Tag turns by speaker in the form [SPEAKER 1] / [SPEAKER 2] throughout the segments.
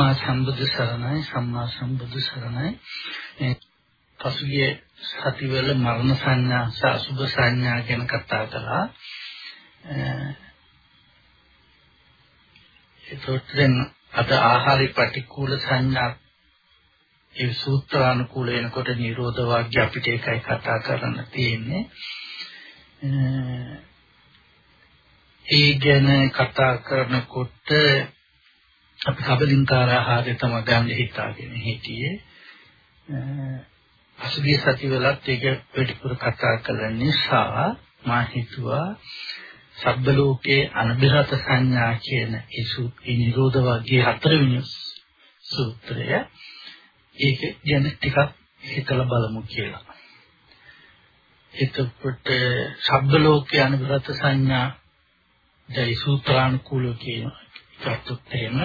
[SPEAKER 1] මා සම්බුදු සරණයි සම්මා සම්බුදු සරණයි. පසුගිය සතිවල මරණ සංඥා සහ අසුභ සංඥා ගැන කතා කළා. ඒකට දැන් අද ආහාරي ප්‍රතිකූල සංඥා ඒ සූත්‍රානුකූල වෙනකොට නිරෝධ වාක්‍ය අපිට ඒකයි කතා කරන්න තියෙන්නේ. ඒ ගැන කතා කරනකොට අපි කබලින්කාර ආහාරය තමයි ගන්න හිතාගෙන හිටියේ. අසුභී සතිවලත් ඒක පිටිපුර කතා කළ නිසා මා හිතුවා සබ්බ ලෝකේ අනිරත සංඥා කියන ඒ සූත්‍රේ නිරෝධ වර්ගයේ හතරවෙනි සූත්‍රය. ඒක ගැන ටිකක් හිතලා බලමු කියලා. එතකොට සබ්බ ලෝකේ අනිරත සංඥා දැයි සූත්‍රානුකූලව කියන එකත් එහෙම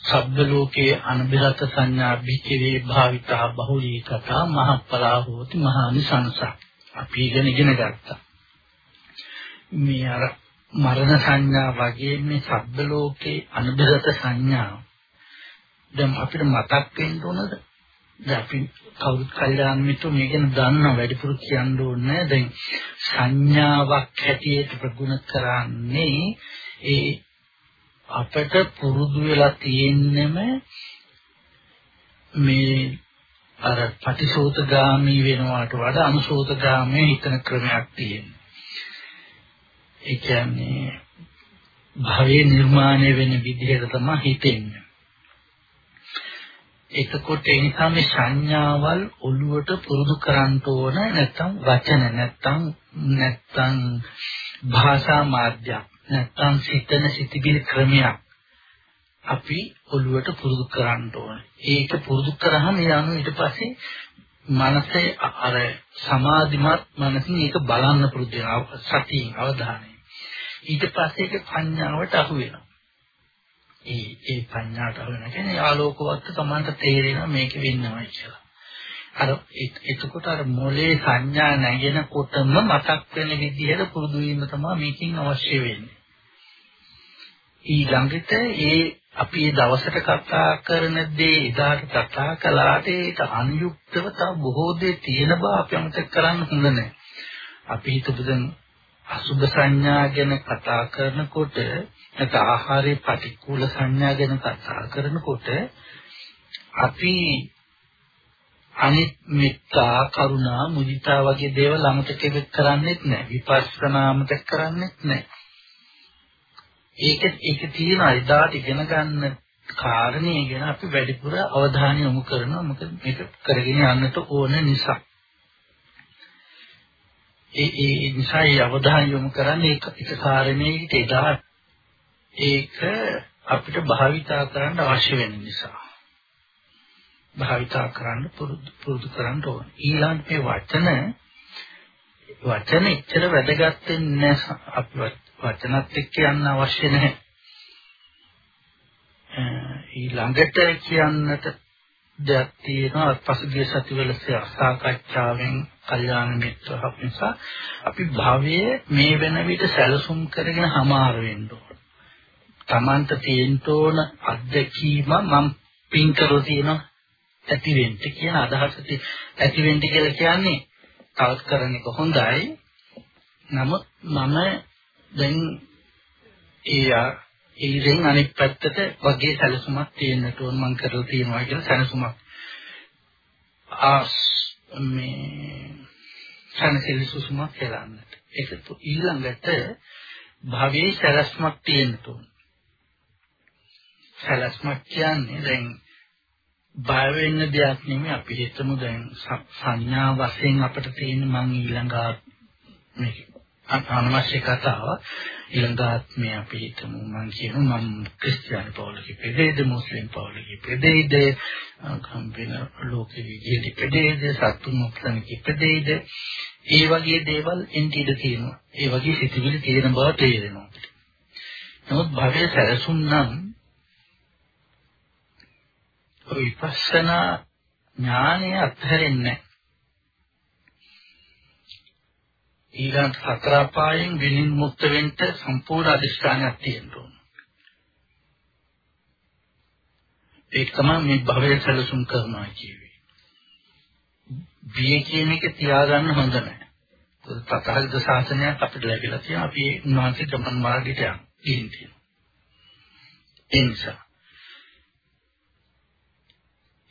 [SPEAKER 1] සබ්බ ලෝකේ අනිරත සංඥා භික්ඛවේ භාවිතා බහුලී කතා මහප්පලා හෝති මහානිසංස. අපි ඉගෙන ඉගෙන ගත්තා. මේ අර මරණ සංඥා වගේ මේ සබ්බ ලෝකේ අනිරත සංඥා. දැන් අපිට මතක් වෙන්න ඕනද? දැන් අපි කවුරුත් කල්යාණ මිත්‍ර මේ ගැන දන්නා වැඩිපුර කියන්න ඕනේ දැන් සංඥාවක් හැටියට ප්‍රගුණ කරන්නේ ඒ අපට පුරුදු වෙලා තියෙන්නෙම මේ අර පටිසෝතගාමී වෙනවාට වඩා අනුසෝතගාමී හිතන ක්‍රමයක් තියෙනවා. ඒ කියන්නේ භවයේ නිර්මාණය වෙන විදිහට තමයි හිතෙන්නේ. එතකොට ඒ නිසා මේ සංඥාවල් ඔළුවට පුරුදු කරන්න ඕන නැත්නම් වචන නැත්නම් නැත්නම් භාෂා මාධ්‍යයක් නැත්නම් සිතන සිතිවිලි ක්‍රමයක් අපි ඔළුවට පුරුදු කරන්න ඕන. ඒක පුරුදු කරාම යනු ඊට පස්සේ මනසේ අර සමාධිමත් මනසින් ඒක බලන්න පුරුදු වෙනවා සතියෙන් අවධානය. ඊට පස්සේ ඒක පඤ්ඤාවට අහු වෙනවා. ඒ ඒ පඤ්ඤාට අහු වෙනවා කියන්නේ ආලෝකවත් තමන්ට තේරෙනවා මේක වෙන්නවයි කියලා. අර එතකොට අර මොලේ සංඥා නැගෙනකොටම මතක් වෙන විදිහට පුරුදු වීම තමයි මේකෙන් අවශ්‍ය වෙන්නේ. ඊළඟට ඒ අපි මේ දවසට කතා කරන දේ ඉදාට කතා කළාට ඒක අනුයුක්තව තව බොහෝ දේ තියෙන බව අපි අමතක කරන්න හොඳ නැහැ. අපි හිතපු දැන් අසුභ සංඥා ගැන කතා කරනකොට නැත්නම් ආහාරයේ ප්‍රතිකූල සංඥා ගැන කතා කරනකොට අපි අනිත් මෙත්තා කරුණා මුදිතා වගේ දේවල් අමතක කරන්නේත් නැහැ. විපස්සනා අමතක කරන්නේත් නැහැ. ඒක ඒක තියෙන ඉදාට ඉගෙන ගන්න කාරණේ ගැන අපි වැඩිපුර අවධානය යොමු කරනවා. මොකද මේක කරගෙන යන්නට ඕන නිසා. ඒ ඒ නිසා ඒ අවධානය යොමු කරන්නේ ඒක එක කාරණේකට එදා ඒක අපිට භාවිතා කරන්න අවශ්‍ය වෙන නිසා. භාවිතා කරන්න පුරුදු පුරුදු කරන්න ඕන. ඊළඟට මේ වචන වචන එච්චර වැදගත් වෙන්නේ අපි වචනත් එක්ක යන්න අවශ්‍ය නැහැ. ඊළඟට කියන්නට දෙයක් තියෙනවා පසුගිය සතිවල සාකච්ඡාවෙන් කල්යාණ මිත්‍රහක් නිසා අපි භවයේ මේ වෙන විට සැලසුම් කරගෙන හමාර වෙන්න ඕන. Tamanta තියෙන්න ඕන අත්දැකීම මම පින් කරලා තියෙනවා ඇති වෙන්න කියන අදහස ඇති වෙන්න කියලා කියන්නේ තවත් කරන එක හොඳයි. නමුත් මම දැන් ඒ ඒෙන් අනෙක් පැත්තට වගේ සැලසුමක් තියෙන්නට ඕන මම කරලා තියෙනවා කියලා සැලසුමක්. ආස් මේ සැනසෙලිසුමක් කරන්නට. ඒක ඊළඟට භවයේ සැලස්මක් තියෙන්න ඕන. සැලස්මක් කියන්නේ දැන් බය වෙන්න දෙයක් නෙමෙයි. අපි හිතමු දැන් සංඥා වශයෙන් අපිට තියෙන මං ඊළඟ මේ අනවශ්‍ය කතාව. ඊළඟ ආත්මේ අපි හිතමු මං කියමු මම ක්‍රිස්තියානි පවුලක ඉපදෙයිද මුස්ලිම් පවුලක ඉපදෙයිද කම්පින ලෝකෙ විදිහට ඉපදෙයිද සතුන් මුක්තනක ඉපදෙයිද ඒ වගේ දේවල් එන්ටිද තියෙනවා. ඒ වගේ සිතිවිලි තියෙන බව තේරෙනවා. නමුත් භවයේ සැලසුම් නම් විපස්සනා ඥානය අත්හැරෙන්නේ ඊළඟ හතර පායෙන් විනින් මුක්ත වෙන්න සම්පූර්ණ අධිෂ්ඨානයක් තියෙන්න ඕන. ඒක තමයි මේ භවය සැලසුම් කරනවා කියවේ. බිය කියන එක තියාගන්න හොඳ නැහැ. තථාගත ශාසනයක් අපිට ලැබිලා තියෙනවා. අපි උන්වහන්සේ ගමන් මාර්ගයට යන් ගිහින් තියෙනවා. ඒ නිසා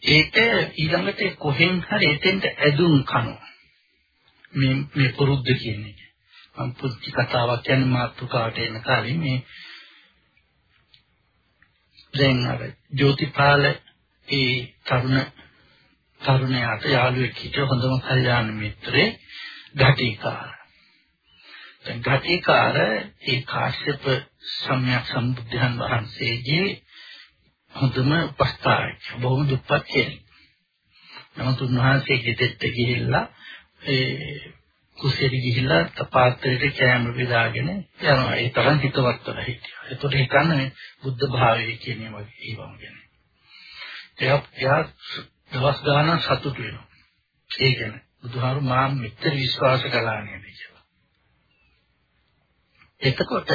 [SPEAKER 1] ඒක ඊළඟට කොහෙන් හරි එතෙන්ට ඇදුම් කනවා. මේ මේ පුරුද්ද කියන්නේ. මම පුංචි කතාවක් කියන්නේ මාතෘකාවට එන කාලේ මේ දැන් අර ජෝතිපාල ඒ තරුණ තරුණයාට යාළුවෙක් හිටිය හොඳම කල්යාණ මිත්‍රේ ඝටිකාර. දැන් ඝටිකාර ඒ කාශ්‍යප සම්්‍යක් සම්බුද්ධයන් වහන්සේගේ හොඳම උපස්ථායක බොහොම දුප්පත් කෙනෙක්. නමුත් උන්වහන්සේ ගෙදෙට්ට ගිහිල්ලා ඒ කුසෙරි ගිහිල්ලා තපාත්‍රයට කැම බෙදාගෙන යනවා. ඒ තරම් හිතවත් වෙලා හිටියා. ඒතකොට හිතන්නේ බුද්ධ භාවයේ කියන්නේ වගේ ඒවම ගැන. එයා එයා දවස් ගානක් සතුටු වෙනවා. ඒ කියන්නේ බුදුහාරු මා මෙච්චර විශ්වාස කළා නේද කියලා. එතකොට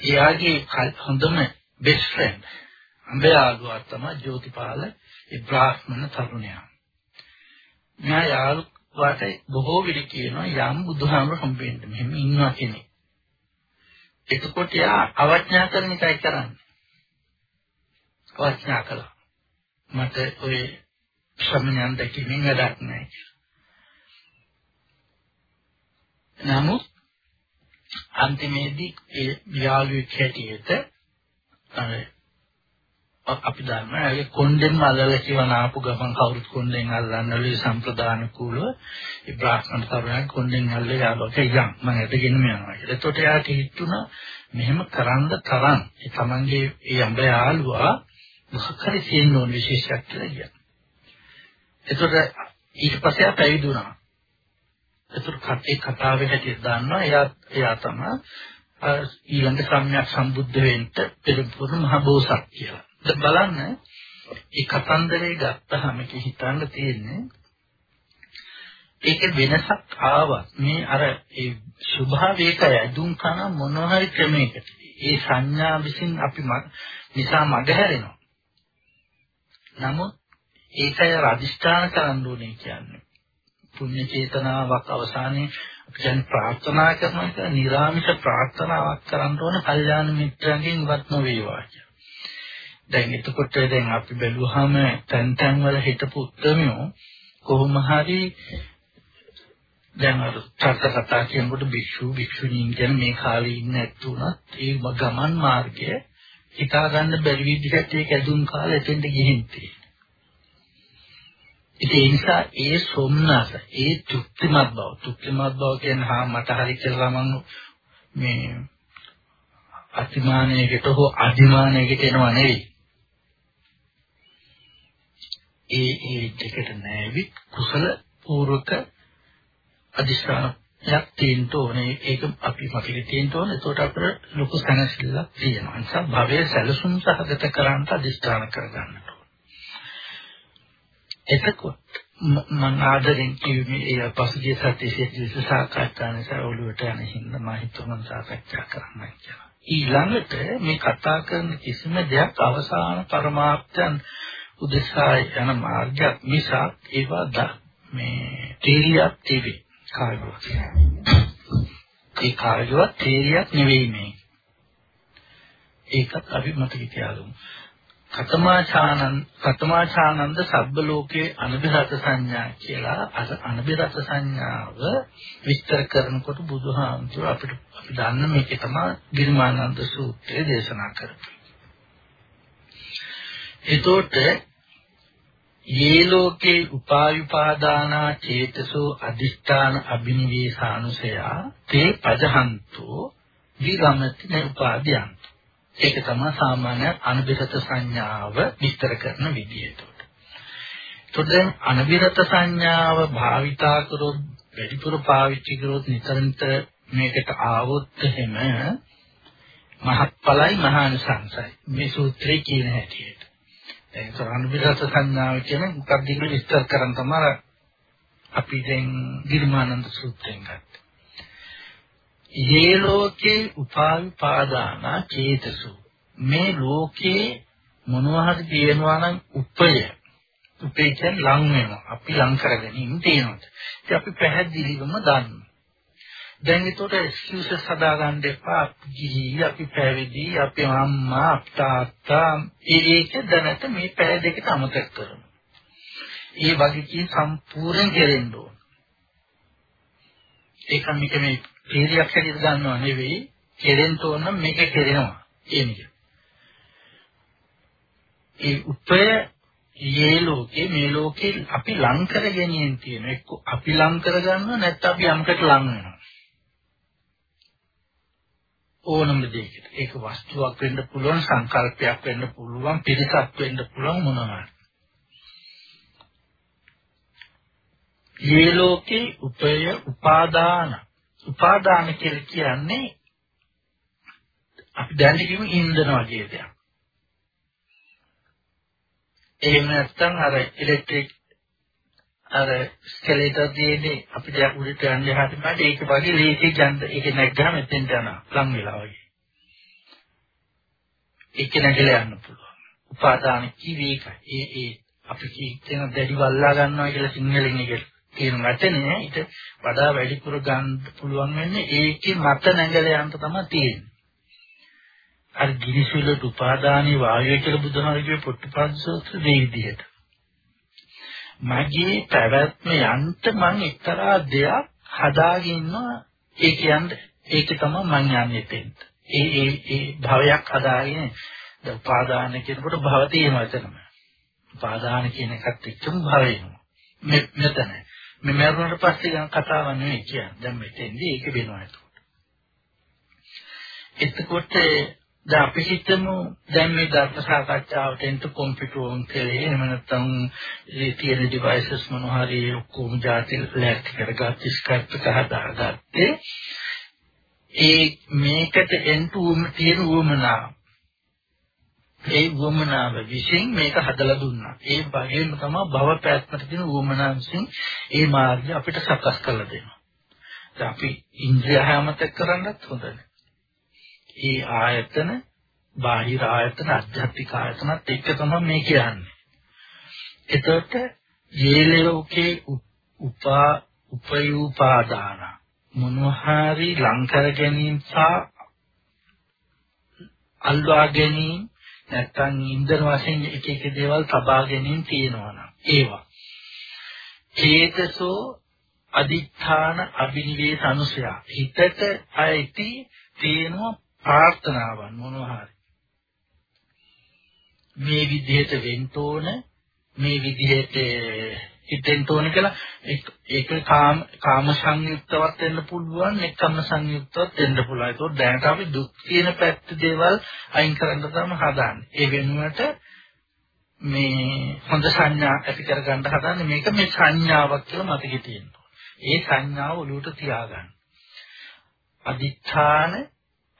[SPEAKER 1] එයාගේ හොඳම බෙස්ට් ෆ්‍රෙන්ඩ් අඹයාළුවා තමයි ජෝතිපාල ඒ බ්‍රාහ්මණ තරුණයා. මෙයා යාළුවාට බොහෝ විට කියනවා යම් බුදුහාමර හම්බෙන්න මෙහෙම ඉන්නවා කෙනෙක්. එතකොට යා අවඥා කරන එකයි කරන්නේ. අවඥා කළා. මට ඔය ශ්‍රමණයන් දැකීමෙන් වැඩක් නැහැ කියලා. නමුත් අන්තිමේදී ඒ යාළුවෙක් හැටියට අපි දන්නවා ඒ කොණ්ඩෙන් අල්ලලා කියවන ආපු ගමන් කවුරුත් කොණ්ඩෙන් අල්ලන්නලු සම්ප්‍රදාන කූලව ඒ බ්‍රාහ්මණ තරුණයන් කොණ්ඩෙන් අල්ලලා යාළුවා යන් මම ඇදගෙන යනවා කියලා. එතකොට එයාට හිතුණා මෙහෙම කරන්න තරම් ඒ තමන්ගේ ඒ අඹ යාළුවා මොකක් හරි තියෙන ඕන විශේෂයක් කියලා කියනවා. එතකොට ඊට පස්සේ ආ පැවිදි වුණා. එතකොට කටේ කතාවේ හැටියට දාන්නවා එයා එයා තමයි ඊළඟ සම්‍යක් සම්බුද්ධ වෙන්න පෙරපුරු මහ බෝසත් කියලා. දැන් බලන්න මේ කතන්දරේ ගත්තහම හිතන්න තියෙන්නේ ඒක වෙනසක් ආවා මේ අර ඒ ස්වභාවයක ඇදුම් කන මොන හරි ක්‍රමයකට. ඒ සංඥා විසින් අපි නිසා මගහැරෙනවා නමුත් ඒකය අධිෂ්ඨාන කරන්න ඕනේ කියන්නේ. පුණ්‍ය චේතනාවක් අවසානයේ අපි කියන්නේ ප්‍රාර්ථනා කරන එක නිර්ආමිෂ ප්‍රාර්ථනාවක් කරන්න ඕන කල්යාණ මිත්‍රයන්ගෙන් ඉවත් නොවේවා කියලා. දැන් එතකොට දැන් අපි බැලුවාම තැන් තැන් වල හිටපු උත්තරමියෝ කොහොම හරි දැන් අර චර්ත කතා කියනකොට භික්ෂු භික්ෂුණීන් කියන මේ කාලේ ඉන්න ඇත්තුණත් ඒ ගමන් මාර්ගය හිතා ගන්න බැරි විදිහට ඒක ඇදුම් කාලේ එතෙන්ට ගිහින් තියෙනවා. ඉතින් ඒ නිසා ඒ සොම්නස ඒ තෘප්තිමත් බව තෘප්තිමත් බව කියන්නේ හා මට හරි කියලා මම මේ අතිමානයකට හෝ අධිමානයකට එනවා නෙවෙයි. ඒ ඒ දෙකට නැවි කුසල පූර්වක අදිස්ථානයක් තියෙන්න ඕනේ. ඒක අපි මතකේ තියෙන්න ඕනේ. ඒකට අපිට ලොකු සැනසෙල්ලක් තියෙනවා. ඒ නිසා භවයේ සැලසුම් සහගත කරන්ට අදිස්ථාන කරගන්න ඕනේ. එතකොට මම ආදරෙන් කිව්වේ ඒ පසුගිය සතියේ විශේෂ සාකච්ඡා නිසා ඔළුවට යන හින්දා මම හිතුවා සාකච්ඡා කරන්න කියලා. ඊළඟට මේ කතා කරන කිසිම දෙයක් අවසාන පරමාර්ථයන් උදෙසා යන මාර්ගයක් නිසා ඒවා මේ තේරියක් තිබේ කාර්යවත්. ඒ කාර්යවත් තේරියක් නෙවෙයි මේ. ඒකත් අපි මතක තියාගමු. කතමාචානන් කතමාචානන්ද සබ්බ ලෝකේ අනිබිරත සංඥා කියලා අර අනිබිරත සංඥාව විස්තර කරනකොට බුදුහාමුදුර අපිට අපි දන්න මේකේ තමයි ගිරිමානන්ද සූත්‍රය දේශනා කරන්නේ. එතකොට යේ ලෝකේ උපායුපාදානා චේතසෝ අදිෂ්ඨාන අබිනිවේසානුසයා තේ පජහන්තෝ විගමති උපාදීයන්ත ඒක තමයි සාමාන්‍ය අනිබිරත සංඥාව විස්තර කරන විදිය එතකොට. එතකොට දැන් අනිබිරත සංඥාව භාවිතා කරොත් වැඩිපුර පාවිච්චි කරොත් නිතර නිතර මේකට ආවොත් එහෙම මහත්ඵලයි මහානිසංසයි. මේ සූත්‍රයේ කියන හැටියට. දැන් අනිබිරත සංඥාව කියන්නේ මොකක්ද කියලා විස්තර කරන් තමයි අපි දැන් ගිරිමානන්ද සූත්‍රයෙන් ගත්තේ. යේ ලෝකේ උපාවිපාදාන චේතසු මේ ලෝකේ මොනවා හරි තියෙනවා නම් උපය උපේ කියන්නේ ලං වෙනවා. අපි ලං කරගැනීම තියෙනවා. ඉතින් අපි පැහැදිලිවම දන්නවා. දැන් ඒතකොට එක්ස්කියුසස් හදාගන්න එපා. අපි ගිහි, අපි පැවිදි, අපි අම්මා, තාත්තා ඒක දැනට මේ පැය දෙකට අමතක කරනවා. ඒ වගේ සම්පූර්ණ කෙරෙන්න ඕන. ඒක මේක මේ පීරියක් හැටියට ගන්නව නෙවෙයි. කෙරෙන්න ඕන මේක කෙරෙනවා. ඒ නික. ඒ උපය මේ ලෝකේ මේ ලෝකේ අපි ලං කර ගැනීම තියෙන එක්ක අපි ලං කර ගන්නවා නැත්නම් අපි යම්කට ලං වෙනවා ඕනම දෙයකට ඒක වස්තුවක් වෙන්න පුළුවන් සංකල්පයක් වෙන්න පුළුවන් පිරිසක් වෙන්න පුළුවන් මොනවා මේ ලෝකේ උපය උපාදාන උපාදාන කියලා කියන්නේ අපි දැන් කියමු ඉන්ධන වගේ දෙයක් එහෙම නැත්නම් අර ඉලෙක්ට්‍රික් අර ස්කෙලේටර් දිනේ අපිට උඩට යන්න යහට පාට ඒක වගේ ලේසි ගන්න ඒක නැග්ගම එතෙන්ට යනවා ලං වෙලා වගේ. ඒක නැගලා යන්න පුළුවන්. උපාදාන කිවේකයි. ඒ ඒ අපි කියන දැඩි වල්ලා ගන්නවා කියලා සිංහලෙන් එක කියන වචනේ ඊට වඩා වැඩිපුර ගන්න පුළුවන් වෙන්නේ ඒකේ මත නැගලා යන්න තමයි තියෙන්නේ. අර ගිනිසුලට උපාදානී වායුව කියලා බුදුහාමුදුරුවෝ පොට්ටපාද සූත්‍ර මේ විදිහට. මගේ පැවැත්ම යන්න මං එක්තරා දෙයක් හදාගෙන ඉන්නවා ඒ කියන්නේ ඒක තමයි මං යන්නේ තෙන්ට. ඒ ඒ ඒ භවයක් හදාගෙන උපාදාන කියනකොට භව තියෙනවා එතනම. උපාදාන කියන එකත් එක්කම භව එනවා. මෙතන. මේ මරුණට පස්සේ ගන්න කතාවක් නෙවෙයි කියන්නේ. දැන් මෙතෙන්දී ඒක වෙනවා එතකොට. එතකොට දැන් අපි හිතමු දැන් මේ ධර්ම සාකච්ඡාවට එන්ට කම්පියුටර් ඕන් කරේ එහෙම නැත්නම් ඒ තියෙන ඩිවයිසස් මොනවා හරි ඔක්කොම જાති ලැක් කරගත්ත ස්කයිප් එක හදාගත්තේ ඒ මේකට එන්ට උම තියෙන උවමනා ඒ උවමනාව විසින් මේක හදලා දුන්නා. ඒ වගේම තමයි භව පැත්මට තියෙන උවමනාව විසින් ඒ මාර්ගය අපිට සකස් කරලා දෙනවා. දැන් අපි ඉන්ද්‍රිය හැමතෙක් කරන්නත් හොඳයි ඒ ආයතන බාහිර ආයතන අධ්‍යාත්මික ආයතනත් එක්ක තමයි මේ කියන්නේ. එතකොට යේලෝකේ උපා උපයූපාදාන. මොනහරි ලංකර ගැනීම සහ අල්වා ගැනීම නැත්නම් ඉන්දන වශයෙන් එක එක දේවල් තබා ගැනීම තියෙනවා නම් ඒවා. චේතසෝ අදිඨාන අභිනිවේෂ අනුසය. හිතට ඇති තියෙනවා ප්‍රාර්ථනාවන් මොනවා හරි. මේ විදිහට වෙන්න ඕන මේ විදිහට හිතෙන්න ඕන කියලා ඒක කාම කාම සංයුක්තවත් වෙන්න පුළුවන් එක්කම සංයුක්තවත් වෙන්න පුළුවන්. ඒක දැනට අපි දුක් කියන පැත්ත දේවල් අයින් කරන්න තමයි හදාන්නේ. ඒ වෙනුවට මේ හොඳ සංඥා ඇති කරගන්න හදන්නේ මේක මේ සංඥාවක් කියලා මතකෙ තියෙනවා ඒ සංඥාව ඔලුවට තියාගන්න. අදිඨාන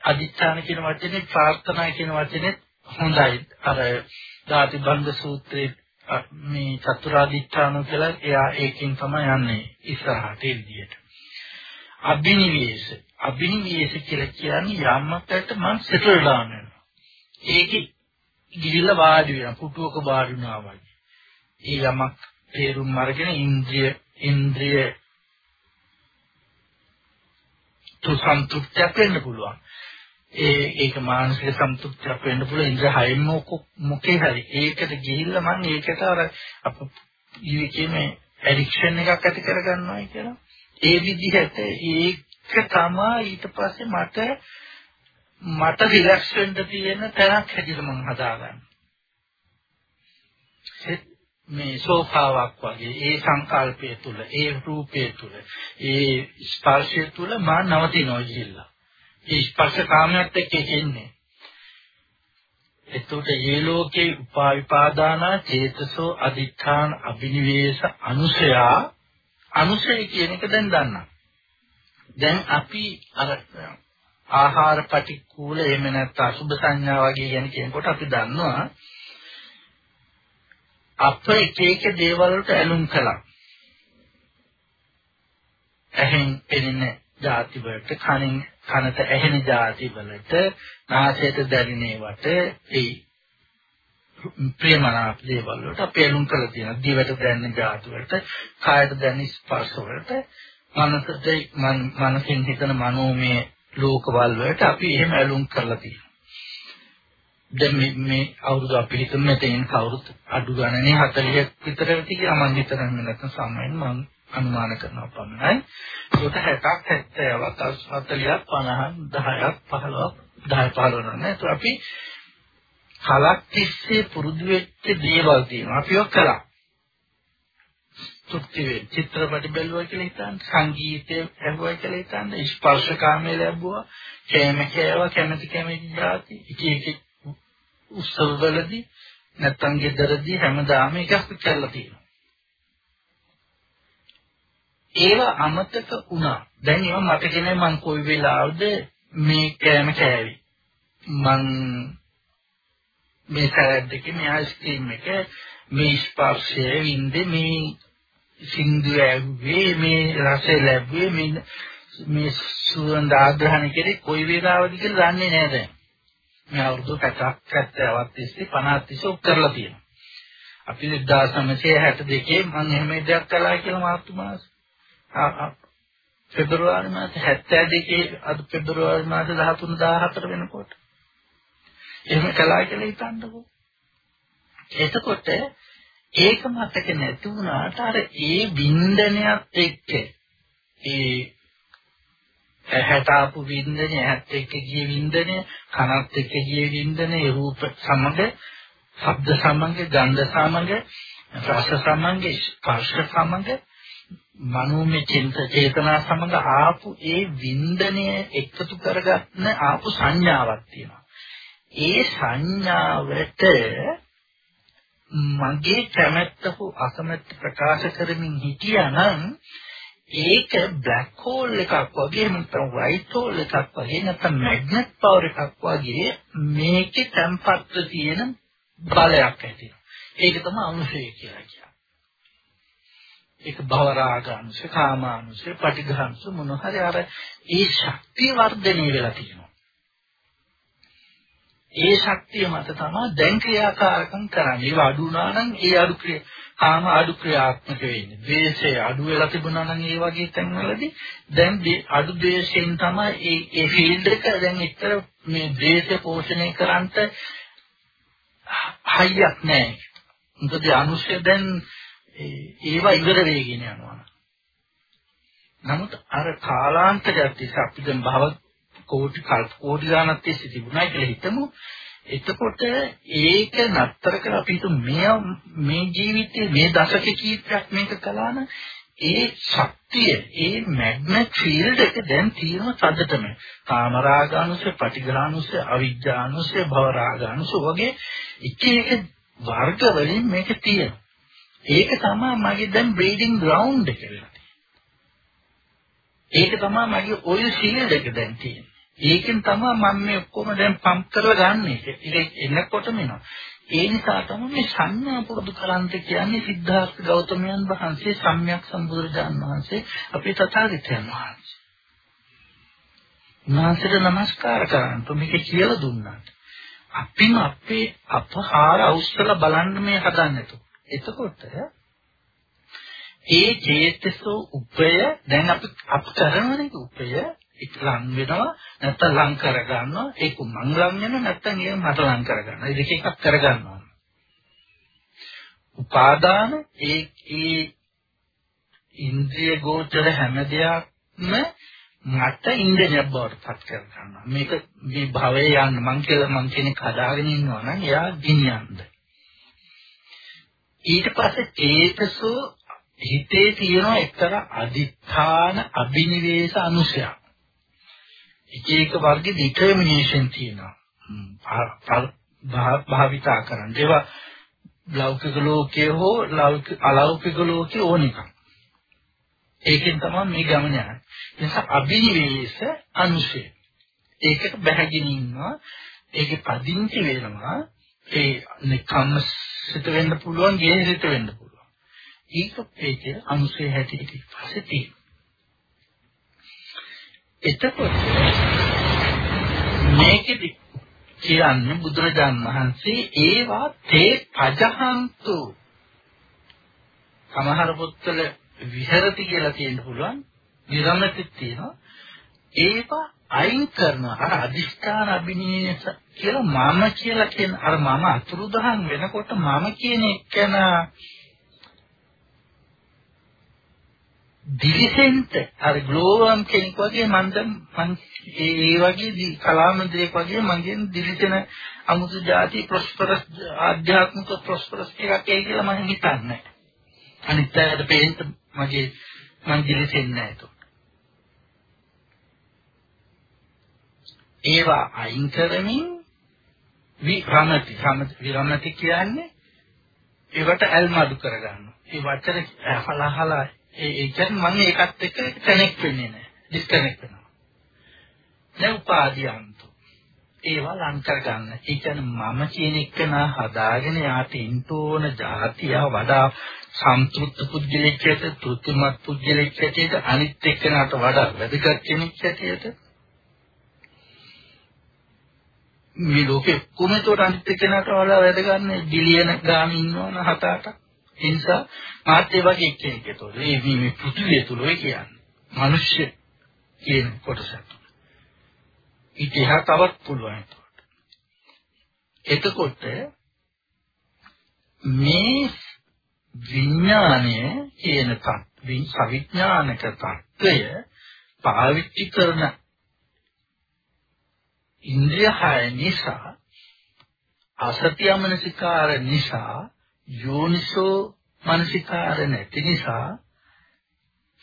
[SPEAKER 1] අදිඨාන කියන වචනේ ප්‍රාර්ථනා කියන වචනේ හොඳයි. අර ධාති බන්ධ සූත්‍රයේ මේ චතුරාදිඨාන කියලා එයා ඒකෙන් තමයි යන්නේ ඉස්සරහට ඒ විදිහට. අභිනිවේෂ අභිනිවේෂ කියලා කියන්නේ යම්කට මං සෙටල් ඩවුන් වෙනවා. ඒකේ ගිහිල්ලා වාඩි වෙනවා පුටුවක වාඩි වුණා වගේ. ඒ යමක් තේරුම් අරගෙන ඉන්ද්‍රිය ඉන්ද්‍රිය තුසන්තුක්තියක් වෙන්න පුළුවන්. ඒ ඒක මානසික සම්තුෂ්ටියක් වෙන්න පුළුවන් ඉන්ද්‍ර හයෙම මොකේ හරි ඒකට ගිහිල්ලා මම ඒකට අර අප ජීවිතයේ ඇඩික්ෂන් එකක් ඇති කරගන්නවා කියලා ඒ විදිහට ඒක තමයි ඊට පස්සේ මට මට රිලැක්ස් වෙන්න තියෙන තැනක් හැටියට මම හදාගන්න. මේ සෝපාවක් වගේ ඒ සංකල්පය තුළ ඒ රූපය තුළ ඒ ස්පර්ශය තුළ මා නවතිනවා ගිහිල්ලා. ඒ ස්පර්ශ කාමයට එක්ක එන්නේ. එතකොට මේ ලෝකේ උපාවිපාදාන චේතසෝ අදිඨාන අබිනිවේෂ අනුසය අනුසය කියන එක දැන් දන්නා. දැන් අපි අර ආහාර පටික්කුල එහෙම නැත්නම් අසුබ සංඥා වගේ ගැන කියනකොට අපි දන්නවා අප එක එක දේවල් වලට ඇලුම් කළා. එහෙන් එන්නේ ಜಾති වලට කනින් කනට ඇහෙන ಜಾති වලට නාසයට දැනෙනේවට ඒ ප්‍රේමනාප දේවල් වලට අපි එළුම් කරලා තියෙනවා. දිවට දැනෙන ධාතු වලට, කායට දැනෙන ස්පර්ශ වලට, මනසට මනසින් හිතන මනෝමය ලෝකවල වලට අපි එහෙම ඇලුම් කරලා තියෙනවා. දැන් මේ මේ අවුරුදු අපි හිතමු මෙතෙන් කවුරුත් අඩු ගණනේ 40ක් විතර ඇති කියලා මම හිතන්නේ නැත්නම් සාමාන්‍යයෙන් මම අනුමාන කරනවා පමණයි. ඒකට 60ක් 70ක් 40ක් 50ක් 10ක් 10 15 නෑ. ඒක අපි කලක් තිස්සේ පුරුදු වෙච්ච දේවල් තියෙනවා. අපි ඔක් කළා. තෘප්ති වේ. චිත්‍රපට බැලුවා කියලා හිතන්න, සංගීතය ඇහුවා කියලා හිතන්න, ස්පර්ශකාමයේ ලැබුවා, කැම කෑවා, කැමති කැමති જાති, එක එක උත්සවවලදී නැත්තම් ගෙදරදී හැමදාම එකක් කරලා තියෙනවා. ඒවා අමතක වුණා. දැන් ඒවා මතක නැහැ මං කොයි වෙලාවද මේ කෑම කෑවි. මං මේ සැරයක් දෙකේ මේ අයිස්ක්‍රීම් එක මේ ස්පර්ශය වින්දේ මේ සින්දු ඇව්වේ මේ රසය ලැබුවේ මේ මේ සුවඳ ආග්‍රහණය කරේ කොයි වේලාවද කියලා දන්නේ නැහැ දැන්. මේ අවුරුදු 60ක් 70ක් තිස්සේ 50ක් තිස්සේ ඔක් කරලා තියෙනවා. අපි 1962 මම එහෙම දෙයක් කළා කියලා මාර්තු මාස පෙබරවාරි මාස 72 අද පෙබරවාරි මාස 13 14 වෙනකොට එහෙම කළා කියලා හිතන්නකෝ. එතකොට ඒක මතක නැති වුණාට අර ඒ වින්දනයත් එක්ක ඒ ඇහැට ආපු වින්දනය ඇහත් එක්ක ගිය වින්දනය කනත් එක්ක ගිය වින්දනය රූප සමග ශබ්ද සමග ගන්ධ සමග රස සමග ස්පර්ශ සමග මනෝමය චින්ත චේතනා සමග ආපු ඒ වින්දනය එකතු කරගන්න ආපු සංඥාවක් තියෙනවා ඒ සංඥාවට මගේ කැමැත්ත හෝ අකමැත්ත ප්‍රකාශ කරමින් හිටියානම් ඒක බ්ලැක් හෝල් එකක් වගේ නැත්නම් වයිට් හෝල් එකක් වගේ නැත්නම් මැග්නට් පවර් එකක් වගේ මේකේ තැම්පත්ව තියෙන බලයක් ඇති. ඒක තමයි අනුශය කියලා කියන්නේ. ඒක භවරාගාංශ, කාමාංශ, පටිඝාංශ මොන හරි අර ඒ ශක්තිය වර්ධනය වෙලා තියෙනවා. ඒ ශක්තිය මත තමයි දැන් ක්‍රියාකාරකම් කරන්නේ. ඒක අඩු වුණා නම් ඒ අඩු ක්‍රියා කාම අඩු ක්‍රියාත්මක වෙන්නේ. ද්වේෂය අඩු වෙලා තිබුණා නම් ඒ වගේ තැන්වලදී දැන් අඩු ද්වේෂයෙන් තමයි ඒ ඒ ෆීල්ඩ් එක දැන් එක්තර මේ ද්වේෂය පෝෂණය කරන්නට හයියක් නැහැ. මොකද අනුශය දැන් ඒවා ඉවර වෙගෙන යනවා. නමුත් අර කාලාන්තරයක් තිස්සේ අපි දැන් භව කෝටි කල්ප කෝටි ගණන් තිස්සේ තිබුණා කියලා හිතමු. එතකොට ඒක නතර කරලා අපි හිතමු මේ මේ ජීවිතයේ මේ දශක කීපයක් මේක කළාන ඒ ශක්තිය ඒ මැග්නට් ෆීල්ඩ් එක දැන් තියෙන තදටම කාමරාගානුසය පටිඝානුසය අවිජ්ජානුසය භවරාගානුසය වගේ එක එක වර්ග වලින් මේක තියෙනවා ඒක තමයි මගේ දැන් බ්‍රීඩින් ග්‍රවුන්ඩ් එක වෙලා ඒක තමයි මගේ ඔයිල් ෆීල්ඩ් එක දැන් තියෙන්නේ ඒකෙන් තමයි මම මේ ඔක්කොම දැන් පම්ප් කරලා ගන්න එක. ඒක එනකොටම එනවා. ඒ නිසා තමයි මේ සංඥා පුරුදු කරන්ත කියන්නේ සිද්ධාර්ථ ගෞතමයන් වහන්සේ සම්්‍යක් සම්බුදුරජාණන් වහන්සේ අපේ තථාගතයන් වහන්සේ. උන්වහන්සේට নমස්කාර කරන්න මේක කියලා දුන්නාට. අපිම අපේ අපහාර අවශ්‍යලා බලන්න මේ හදන්නේතු. එතකොට ඒ චේතසෝ උපය දැන් අපි අප කරනනේ උපය ලං වෙනවා නැත්නම් ලං කර ගන්නවා ඒක මං ලං වෙනවා නැත්නම් ඒක මට ලං කර ගන්නවා ඒ දෙක එකක් කර ගන්නවා උපාදාන ඒ ඒ ඉන්ද්‍රිය ගෝචර හැම දෙයක්ම මට ඉන්ද්‍රියක් බවට පත් කර ගන්නවා මේක මේ භවයේ යන්න මං කියලා මං කෙනෙක් හදාගෙන ඉන්නවා නම් එයා ගිනියන්ද? ඊට පස්සේ චේතසෝ හිතේ තියෙන එක්තරා අදිඨාන අබිනිවේෂ අනුසයක් එක එක වර්ගයේ ඩිටර්මිනේෂන් තියෙනවා. භාවිතා කරන්න. ඒවා ලෞකික ලෝකයේ හෝ ලෞකික අලෞකික ලෝකයේ ඕන එකක්. ඒකෙන් තමයි මේ ගමන යන්නේ. ඒ නිසා අභිනිවේෂ අනුශය. ඒකට බැහැගෙන ඉන්නවා. ඒකේ පදිංචි වෙනවා. ඒ නිකම්ම සිත වෙන්න පුළුවන්, ගේ සිත වෙන්න පුළුවන්. ඒක ඒකේ අනුශය හැටියට පස්සේ තියෙනවා. එතකොට මේකෙදි කියන්නේ බුදුරජාන් වහන්සේ ඒවා තේ පජහන්තු සමහර පොත්වල විහෙරති කියලා තියෙන්න පුළුවන් විරමතිත් තියෙනවා ඒවා අයින් කරනවා. අර අදිෂ්ඨාන අභිනීස කියලා මම කියලා කියන අර මම අතුරුදහන් වෙනකොට මම කියන එකන දිලිසෙන්ට අර ග්ලෝවම් කෙනෙක් වගේ මම දැන් මං ඒ වගේ කලාමන්ත්‍රයක් වගේ මගෙන් දිලිසෙන අමුතු જાති ප්‍රොස්පරස් ආධ්‍යාත්මික ප්‍රොස්පරස් එකක් ඒ කියලා මම හිතන්නේ. අනිත් පැයට පේන්න මගේ මං දිලිසෙන්නේ නැහැ. ඒවා අයින් කරමින් විරමති විරමති කියන්නේ ඒවට ඇල්මඩු කරගන්නවා. ඒ වචන අහලා අහලා ඒ ඒ කියන්නේ මම ඒකත් එක්ක කනෙක්ට් වෙන්නේ නැහැ. ඩිස්කනෙක්ට් වෙනවා. දැන් උපාදීයන්තු. ඒවා ලං කරගන්න. ඒ කියන්නේ මම කියන එක නා හදාගෙන යාට ඉන්ටෝන જાතිය වඩා සම්තෘප්ත පුද්ගලෙක්ට තෘප්තිමත් පුද්ගලෙක්ට අනිත් එක්කනට වඩා වැදගත් කෙනෙක් හැටියට මේ ලෝකේ කොහේතොට අනිත් කෙනාට වඩා වැඩගන්නේ බිලියන ගාන ඉන්නවන හත අටක්. ඒ නිසා මාත් ඒ වගේ එක්කෙනෙක් ඒතොර. මේ මේ පෘථිවිය තුල ඔය කියන්නේ. මිනිස්සු කියන කොටසක්. ඊට එහා තවත් පුළුවන් ඒතොර. එතකොට මේ විඥානය කියන තත් විඥානික තත්ත්වය පාවිච්චි කරන ඉන්ද්‍රිය හය නිසා අසත්‍යමනසිකාර නිසා යෝනිසෝ මනසිකාර නැති නිසා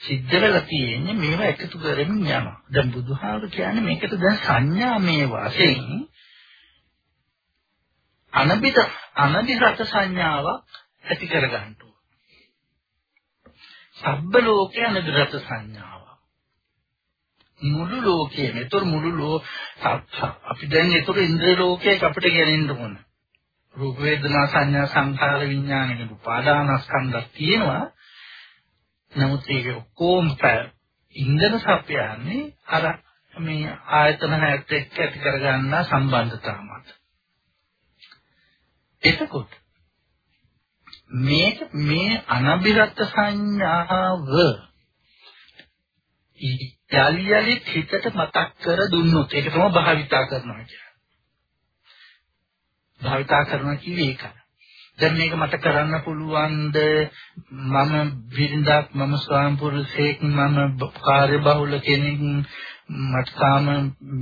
[SPEAKER 1] සිද්ධ වෙලා තියෙන්නේ මේවා එකතු කරමින් යනවා. දැන් බුදුහාම කියන්නේ මේකට දැන් සංඥා මේ වශයෙන් අනබිත අනදිගත සංඥාවක් ඇති කරගන්න ඕන. සබ්බ ලෝකේ අනදිගත සංඥාව. මුළු ලෝකයේම ඒතර මුළු ලෝ අපි දැන් ඒතර ඉන්ද්‍රිය ලෝකයක අපිට ගෙනෙන්න ඕන. රූප වේදනා සංඥා සංඛාර විඥාන කියන උපාදානස්කන්ධක් තියෙනවා. නමුත් ඒක ඔක්කොම ඉන්දන සපයන්නේ අර මේ ආයතන හැත් එක්ක ඇති කරගන්න සම්බන්ධතාව මත. එතකොට මේක මේ අනබිරත් සංඥාව යලි යලි හිතට මතක් කර දුන්නොත් ඒක තමයි භාවිතා කරනවා කියන්නේ. භාවිතා කරනවා කිව්වේ ඒකයි. දැන් මේක මට කරන්න පුළුවන්ද? මම බිරිඳක් මම ස්වාම පුරුෂයෙක් මම කාර්යබහුල කෙනෙක් මට තාම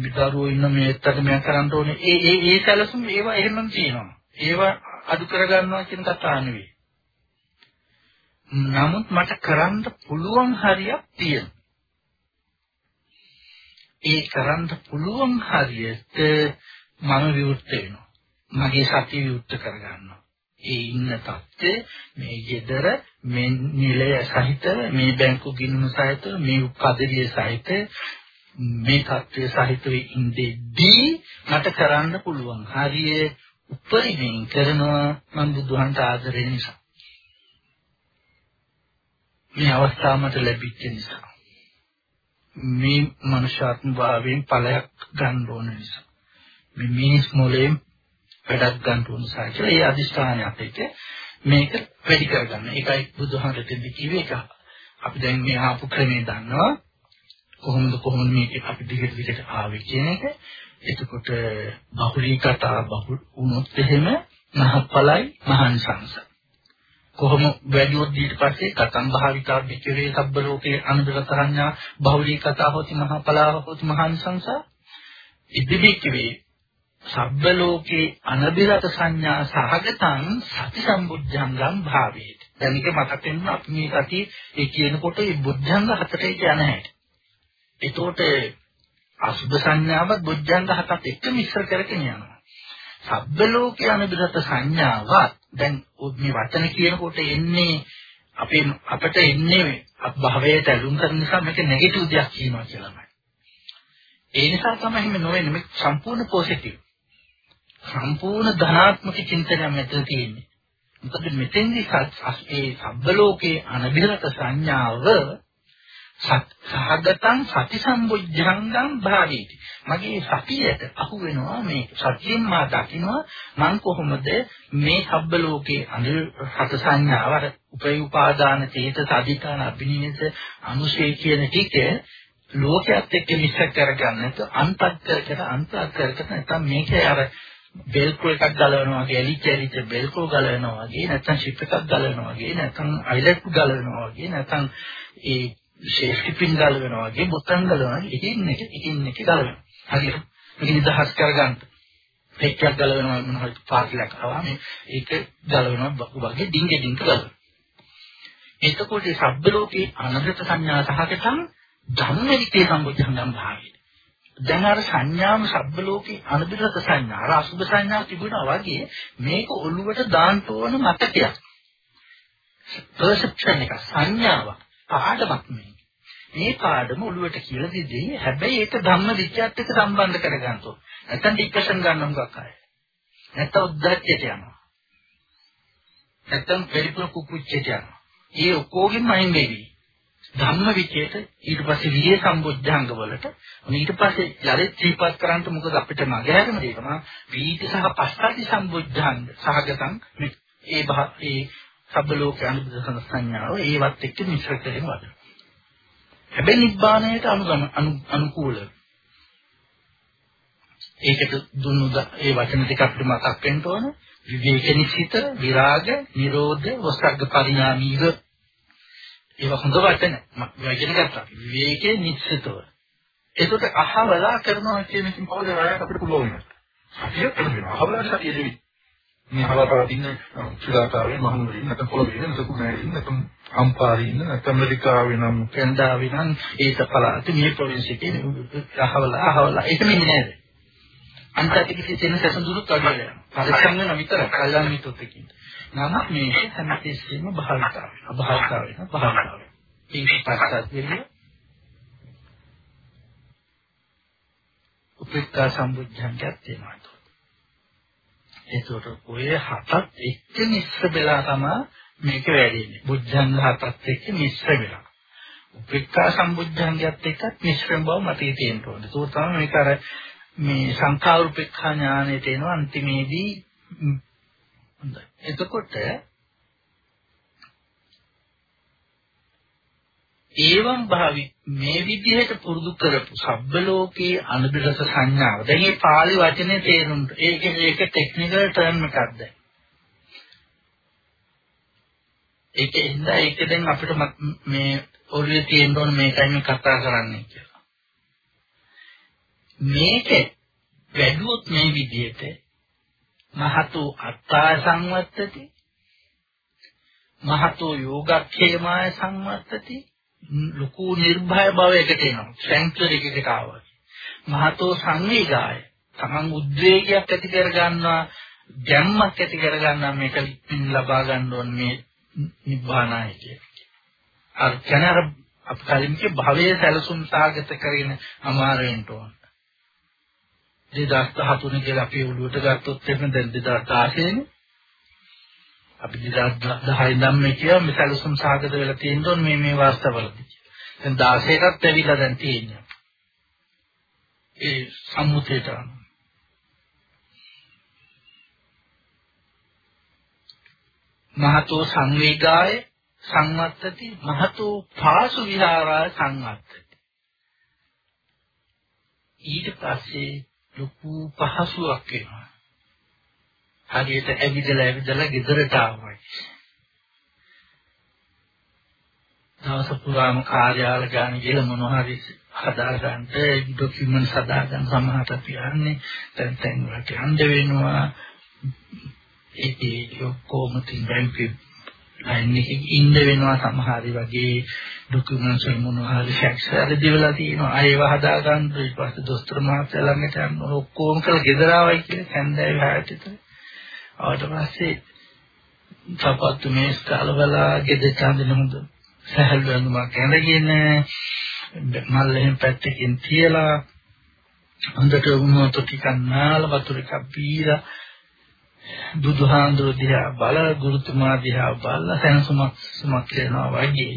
[SPEAKER 1] දරුවෝ ඉන්න මේ ඇත්තට මම කරන්න ඕනේ. ඒ ඒ ඒ සැලසුම් ඒවා එහෙමම තියෙනවා. ඒවා අඩු කරගන්නවා කියන කතාව නෙවෙයි. නමුත් මට කරන්න පුළුවන් හරියක් තියෙනවා. ඒ කරන්න පුළුවන් හරියට මම විවෘත වෙනවා. මගේ සතිය විවෘත කරගන්නවා. ඒ ඉන්න තත්ත්වය මේ යෙදර මේ නිලය සහිත මේ බැංකු ගිණුම සහිත මේ උපදවිය සහිත මේ தත්ත්වය සහිතව ඉඳෙද්දී මට කරන්න පුළුවන්. හරිය උපරිමයෙන් කරනවා මම බුදුහන්ට ආදරේ නිසා. මේ අවස්ථාව මට ලැබිච්ච නිසා. මේ මනුෂ්‍යාත්ම භාවයෙන් ඵලයක් ගන්න ඕන නිසා මේ මිනිස් මොලේම වැඩක් ගන්න ඕන නිසා කියලා ඒ අදිෂ්ඨානය අපිට මේක වැඩි කරගන්න. ඒකයි බුදුහාමර දෙවි කිව්වේ ඒක. අපි දැන් මේ ආපු ක්‍රමේ දන්නවා කොහොමද කොහොමද මේක අපි දිගට දිගට ආවේ කියන එක. එතකොට බහුලී කතා බහුල් වුණොත් එහෙම මහපලයි මහානිසංසයි. කොහොම වැඩිවොත් ඊට පස්සේ කතම් භාවිතා විචරේ සබ්බ ලෝකේ අනුදක තරඤ්ඤා බහුලී කතා හොති මහා පලාව හොති මහානිසංස ඉදිවික්කවේ සබ්බ ලෝකේ අනබිරත සංඥා සහගතං සති සම්බුද්ධංගම් භාවේති. දැන් මේක මතක් වෙන්න අපි මේ සති ඒ කියනකොට මේ බුද්ධංග හතට යන හැටි. එතකොට අසුභ සංඥාවත් බුද්ධංග හතත් එක්ක මිශ්‍ර කරගෙන යනවා. සබ්බ ලෝකේ අනබිරත සංඥාවත් දැන් මේ වචන කියනකොට එන්නේ අපේ අපිට එන්නේ භවයට ඇලුම් කරන නිසා මේක නෙගටිව් දෙයක් කියනවා කියලාමයි. ඒ නිසා තමයි එහෙම නොවෙන්නේ මේක සම්පූර්ණ පොසිටිව්. සම්පූර්ණ ධනාත්මක චින්තනයක් මෙතන තියෙන්නේ. මොකද මෙතෙන්දී ඒ සබ්බ ලෝකේ අනබිරත සංඥාව සහගතං සති සම්බුද්ධංගම් භාවීති. මගේ සතියට අහු වෙනවා මේ සත්‍යයෙන් මා දකිනවා මං කොහොමද මේ සබ්බ ලෝකේ අනිල් හත සංඥාවර උපයුපාදාන චේතස අධිකාන අභිනිවෙස අනුශේ කියන ටික ලෝකයක් එක්ක මිශ්‍ර කරගන්න නැත්නම් අන්තක්කරකට අන්තක්කරකට නැත්නම් මේකේ අර බෙල්කෝ එකක් ගලවනවා වගේ එලිච එලිච බෙල්කෝ ගලවනවා වගේ නැත්නම් ෂිප් එකක් ගලවනවා වගේ නැත්නම් අයිලට් ගලවනවා වගේ නැත්නම් ඒ ෂේෆ්ටි පින් ගලවනවා වගේ බොතන් ගලවනවා එකින් එක එකින් එක ගලවනවා හරියට මේක නිදහස් කරගන්න. පෙට්ටියක් ගලවනවා මොන හරි පාර්ටියක් ආවා මේ ඒක ගලවනවා වගේ ඩිංග ඩිංග ගලවනවා එතකොට මේ ශබ්ද ලෝකේ අනගත සංඥා සහගතම් ධම්මවිතේ සම්බුද්ධංගම් භාවයේ දැන් අර සංඥාම ශබ්ද ලෝකේ අනුබිරත සංඥා අර අසුභ සංඥා තිබුණා වගේ මේක ඔළුවට දාන්න ඕන මතකයක්. පර්සෙප්ෂන් එක සංඥාවක් පාඩමක් නෙමෙයි. මේ පාඩම ඔළුවට කියලා දෙදී හැබැයි ඒක ධම්ම විචයත් එක්ක සම්බන්ධ කරගන්න ඕන නැත්නම් ඩිප්‍රෙෂන් ගන්න මොකක් ආයේ නැත්නම් උද්දච්චයට යනවා. නැත්නම් පෙරිපුර කුකුච්චයට යනවා. ඒ ඔක්කොගෙම අයින් වෙවි. ධම්ම විචේත ඊට පස්සේ විරිය සම්බොජ්ජංග වලට ඊට පස්සේ යලිත් ත්‍රිපත් කරන්ට මොකද අපිට මගහැරෙන දේ තමයි වීති සහ පස්සද්ධි සම්බොජ්ජංග සහගතං ඒ බහ ඒ සබ්බ ලෝක අනුබුද්ධ සංඥාව ඒවත් එක්ක මිශ්‍ර කරගෙන වද. හැබැයි නිබ්බාණයට අනුගම අනුකූල. ඒකට දුන්නු ඒ වචන ටික අපිට මතක් වෙන්න ඕන. විවේක නිසිත, විරාග, නිරෝධ, වසග්ග පරිණාමීව ඒවා හොඳ වචන. මම ඉගෙන ගත්තා. විවේකේ නිශ්චිතව. ඒකට අහවලා කරනවා කියන එකෙන් පොඩි වැඩක් අපිට පුළුවන්. සතිය කරනවා. අහවලා සතිය දෙවි. මේ අහවලා ඉන්න ශ්‍රීලංකාවේ මහනුවරින් නැත්නම් පොළොවේ නැත්නම් කුණාවේ නැත්නම් අම්පාරේ ඉන්න නැත්නම් ඇමරිකාවේ නම් කැනඩාවේ නම් ඒක පළාත මේ ප්‍රොවින්ස් එකේ අහවලා අහවලා ඒක නෙමෙයි නේද? අන්තර්ජාතික සිතෙන සසඳුරු කඩලා. පරිස්සම් වෙන විතර කල්ලාන් මිතුත් එක්කින්. නමුත් මේක හැමතිස්සෙම භාවිතා වෙනවා. භාවිතා වෙනවා. භාවිතා වෙනවා. ඒක පස්සත් වෙන්නේ උපේක්ඛා සම්බුද්ධංගයක් තියෙනවා. ඒකට ඔය හතත් එක්ක මිශ්‍ර වෙලා තමයි මේක වැඩින්නේ. බුද්ධංග හතත් එක්ක මිශ්‍ර වෙලා. උපේක්ඛා සම්බුද්ධංගයත් එක්කත් මිශ්‍ර බව මතේ තියෙන්න ඕනේ. ඒක තමයි මේක අර මේ සංඛාරුපේක්ෂා ඥානයට එනවා අන්තිමේදී හොඳයි. එතකොට ඒවම් භාවි මේ විදිහට පුරුදු කරපු සබ්බ ලෝකයේ අනුබිරස සංඥාව. දැන් මේ පාළි වචනේ තේරුම් ඒක ඒක ටෙක්නිකල් ටර්ම් එකක්ද? ඒක ඉඳ ඒක දැන් අපිට මේ ඔළුවේ තියෙන්න ඕන මේකයි මේ කතා කරන්නේ කියලා. මේක වැඩුවොත් මේ විදිහට මහතු අත්තා සංවත්තති මහතෝ යෝගක්ඛේමාය සංවත්තති ලুকু නිර්භය භවයකට එනවා. සැන්ක්චරි එකකට ආවා. මහතෝ සංවේගාය. තමන් උද්වේගයක් ඇති කර ගන්නවා ගැම්මක් ඇති කර ගන්නවා මේක ලබා ගන්න ඕන මේ නිබ්බානාය කියන්නේ අර කියන අර අපකලින්ගේ භවයේ සැලසුම් සාගත කරගෙන අමාරෙන්ට ඕන. 2013 කියලා අපි ඔළුවට ගත්තොත් එහෙනම් දැන් 2016 නේ. අපි 2010 ඉඳන් මේ කියව මේ සැලසුම් සාගත වෙලා තියෙනවා මේ මේ වාස්තවවලදී. දැන් 16කත් ඇවිල්ලා දැන් තියෙනවා. ඒ සම්මුතියට අනුව. මහතෝ සංවේගාය සංවත්තති මහතෝ පාසු විහාරාය සංවත්තති ඊට පස්සේ ලොකු පහසුවක් වෙනවා. හරියට ඇවිදලා ඇවිදලා ගෙදරට ආවයි. දවස පුරාම කාර්යාල ගාන ගිහලා මොනවා හරි හදාගන්න ඩොකියුමන්ට්ස් හදාගන්න සමහරට පියන්නේ දැන් දැන් වලට යන්න වෙනවා. ඒකේ ඔක්කොම තින් බැංකුවේ ලයින් එකේ ඉන්න වෙනවා. සමහර වගේ ඩොකියුමන්ට්ස් වල මොනවා හරි ෆැක්ස් හරි දිවලා තියෙනවා. අයව හදා ගන්න ඊට පස්සේ දොස්තර මහත්තයා ළඟට යන්න ඔක්කොම කරලා ගෙදර ආවයි කියලා හැන්දෑවේ හැට විතර ආවට පස්සේ සපත්තු මේස් කාලවලා ගෙදර චන්දන හොඳ සහල් වඳුමක් ඇඳගෙන මල් එහෙම පැත්තකින් තියලා හොඳට වුණොත් ටිකක් නාල වතුර එකක් බීලා බුදුහාඳුර දිහා බල ගුරුතුමා දිහා බලලා සැනසුමක් සුමක් වෙනවා වගේ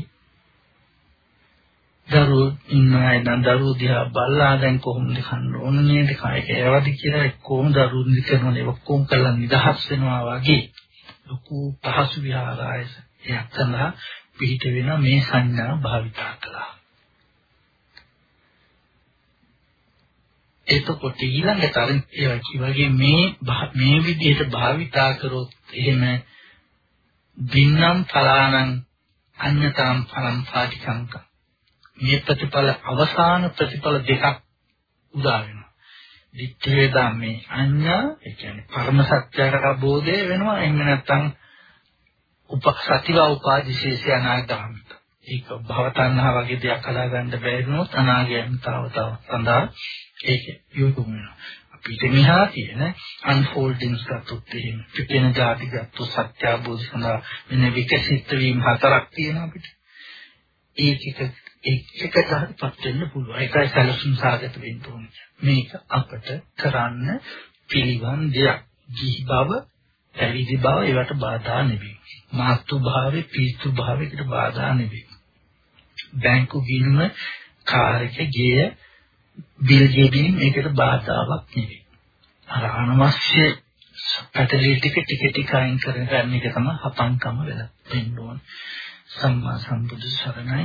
[SPEAKER 1] දරුවෝ ඉන්නවා නම් දරුවෝ දිහා බලලා දැන් කොහොමද කන්න ඕන නේද? කායක ඒවද කියලා කොහොම දරුවෝ නිදි කරනවනේ ඔක්කොම කරලා නිදහස් වෙනවා වගේ. ලොකු පහසු විහාරයක එයක් සඳහා පිහිට වෙන මේ සංඥා භාවිතා කළා. එතකොට ඊළඟට අර ඒ වගේ මේ මේ විදිහට භාවිතා කරොත් එහෙම දින්නම් පලානම් අඤ්‍යතාම් පරම් පාටිකංක මේ ප්‍රතිඵල අවසාන ප්‍රතිඵල දෙකක් උදා වෙනවා. දිට්ඨි වේදාමේ අඤ්ඤා ඒ කියන්නේ පරම සත්‍යක අවබෝධය වෙනවා. එහෙම නැත්නම් උපසතිවා උපාදිශේෂය අනාගතමිත. ඒක භවතණ්හා වගේ දෙයක් හදාගන්න බැරි වුණොත් අනාගතතාව තව සඳහා ඒක යොමු වෙනවා. අපිට මෙහා තියෙන unfoldings ගත්තොත් එහෙම පිටෙන જાති ගත්තොත් සත්‍ය අවබෝධ සඳහා මෙන්න විකසිත වීම හතරක් තියෙනවා අපිට. ඒකක ඒකකට හරිපත් වෙන්න පුළුවන්. ඒකයි සැලසුම් සාගත වෙන්න ඕනේ. මේක අපට කරන්න පිළිවන් දෙයක්. ජී බව, පැවිදි බව ඒවට බාධා නෙවෙයි. මාතු භාවයේ පීතු භාවයකට බාධා නෙවෙයි. බැංකු ගිණුම කාර්යක ගේය බිල් ගෙවීම මේකට බාධාවක් නෙවෙයි. අර අනවශ්‍ය පැටලී ටික ටික ටික අයින් කරගන්න එක තමයි හපංකම වෙලා දෙන්න ඕන. සම්මා සම්බුදු සරණයි